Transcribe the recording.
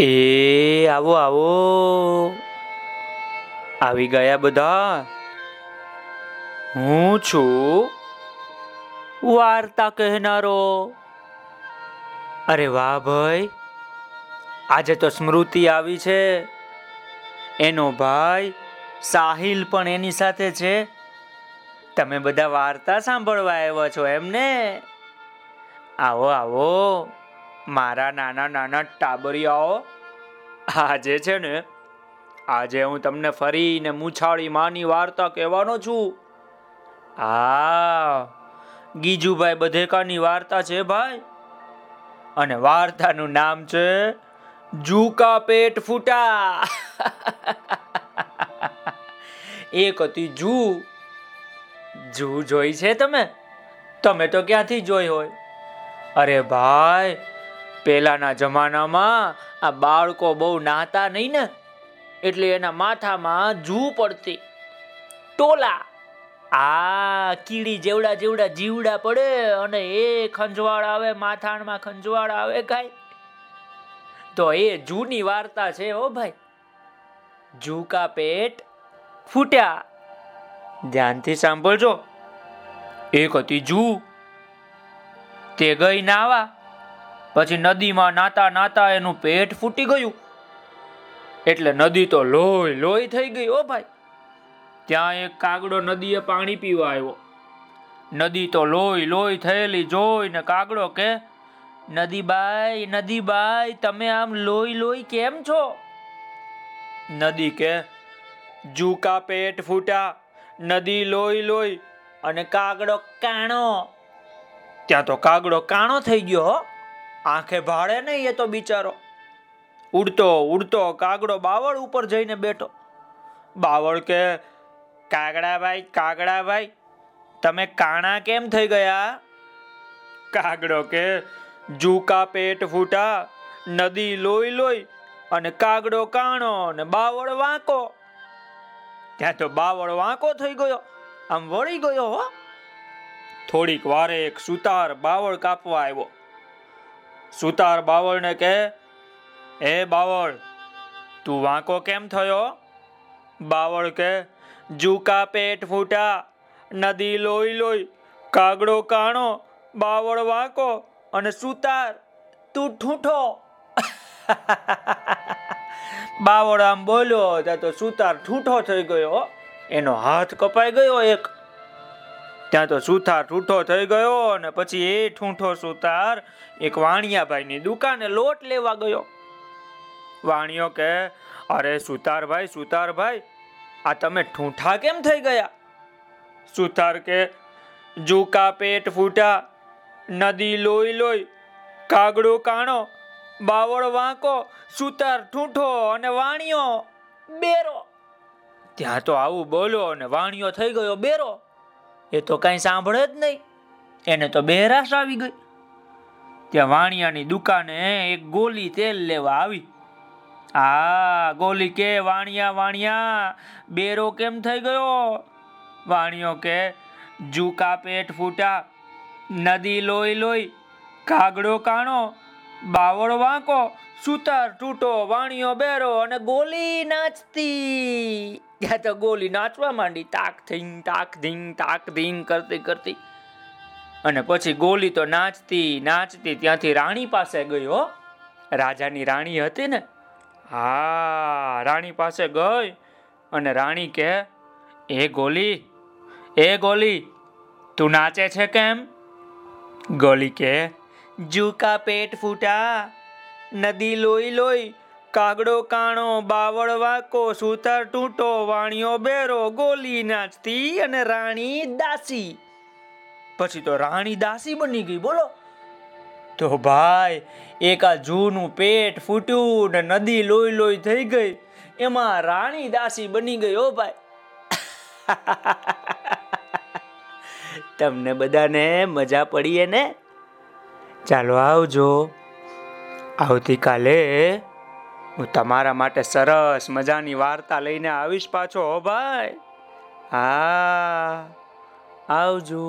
એ, આવો આવો. આવી ગયા બધા. હું છું વાર્તા કહેનારો. અરે વાહ ભાઈ, આજે તો સ્મૃતિ આવી છે. એનો ભાઈ સાહિલ પણ એની સાથે છે. તમે બધા વાર્તા સાંભળવા આવ્યા છો એમને આવો આવો. મારા નાના નાના ટાબરિયાઓ, આજે છે ને, આજે હું તમને ફરીને મૂછાળી માની વાર્તા કહેવાનો છું. આ ગીજુભાઈ બધેકાની વાર્તા છે ભાઈ. અને વાર્તાનું નામ છે જુકા પેટ ફૂટા. એક હતી જુ જુ જોઈ છે તમે? તમે તો ક્યાંથી જોઈ હોય? અરે ભાઈ પેલાના જમાનામાં આ બાળકો બહુ નાતા નહીં ને? એટલે એના માથામાં જૂ પડતી. ટોલા. આ કીડી જેવડા જેવડા જીવડા પડે અને એ ખંજવાળ આવે, માથાણમાં ખંજવાળ આવે કાંઈ. તો એ જૂની વાર્તા છે ઓ ભાઈ. જૂકા પેટ ફૂટ્યા. ધ્યાનથી સાંભળજો. એક હતી જૂ. તે ગઈ નાવા. પછી નદીમાં નાતા નાતા એનું પેટ ફૂટી ગયું. એટલે નદી તો લોહી લોહી થઈ ગઈ ઓ ભાઈ. ત્યાં એક કાગડો નદીએ પાણી પીવા આવ્યો. નદી તો લોહી લોહી થયેલી જોઈને કાગડો કે, નદીબાઈ નદીબાઈ, તમે આમ લોહી લોહી કેમ છો? નદી કે, જુકા પેટ ફૂટા, નદી લોહી લોહી અને કાગડો કાણો. ત્યાં તો કાગડો કાણો થઈ ગયો આંખે ભાડે નહીં એ તો બિચારો. ઉડતો ઉડતો, કાગડો બાવળ ઉપર જઈને બેઠો. બાવળ કે કાગડાભાઈ કાગડાભાઈ તમે કાણા કેમ થઈ ગયા? કાગડો કે, જુકા પેટ ફૂટા, નદી લોહી લોહી અને કાગડો કાણો અને બાવળ વાંકો. ત્યાં તો બાવળ વાંકો થઈ ગયો. આમ વળી ગયો હો. થોડીક વારે એક સુતાર બાવળ કાપવા આવ્યો. સુતાર બાવળને કહે એ બાવળ, તું વાંકો કેમ થયો? બાવળ કે જુકા પેટ ફૂટા, નદી લોહી લોહી, કાગડો કાણો, બાવળ વાંકો અને સુતાર તું ઠૂઠો. બાવળ આમ બોલ્યો તો સુતાર ઠૂઠો થઈ ગયો, એનો હાથ કપાઈ ગયો એક. ત્યાં તો સુથાર ઠૂઠો થઈ ગયો અને પછી એ ઠૂંઠો સુતાર એક વાણિયાભાઈની દુકાને લોટ લેવા ગયો. વાણિયો કે, અરે સુતારભાઈ સુતારભાઈ આ તમે ઠૂંઠા કેમ થઈ ગયા? સુતાર કે, જુકા પેટ ફૂટા, નદી લોહી લોહી, કાગડો કાણો, બાવળ વાંકો સુતાર ઠૂંઠો અને વાણિયો, બેરો. ત્યાં તો આવું બોલો અને વાણિયો થઈ ગયો બેરો. એ તો કઈ સાંભળે જ નહીં. એને તો બહેરાશ આવી ગઈ. ત્યાં વાણિયાની દુકાને એક ગોલી તેલ લેવા આવી. આ ગોલી કે, વાણિયા વાણિયા, બેરો કેમ થઈ ગયો? વાણિયો કે જુકા પેટ ફૂટા, નદી લોહી લોહી, કાગડો કાણો બાવળ વાંકો, સુતાર તૂટો વાણિયો બેરો અને ગોલી નાચતી. ત્યાં તો ગોલી નાચવા માંડી, તાક થીંગ તાક ધીંગ તાક ધીંગ કરતી કરતી. અને પછી ગોલી તો નાચતી નાચતી, ત્યાંથી રાણી પાસે ગયો રાજાની રાણી હતી ને? હા, રાણી પાસે ગઈ અને રાણી કે, એ ગોલી એ ગોલી, તું નાચે છે કેમ? ગોલી કે જુકા પેટ ફૂટા. નદી લોહી લોહી, કાગડો કાણો, બાવળ વાકો સુતાર તૂટો વાણિયો બેરો, ગોલી નાચતી અને રાણી દાસી. પછી તો રાણી દાસી બની ગઈ, બોલો. તો ભાઈ, એક આ જૂનું પેટ ફૂટ્યું ને નદી લોહી લોહી થઈ ગઈ. એમાં રાણી દાસી બની ગઈ, હો ભાઈ. તમને બધાને મજા પડી ને ચાલો આવજો. આવતીકાલે હું તમારા માટે સરસ મજાની વાર્તા લઈને આવીશ પાછો ભાઈ. હા, આવજો.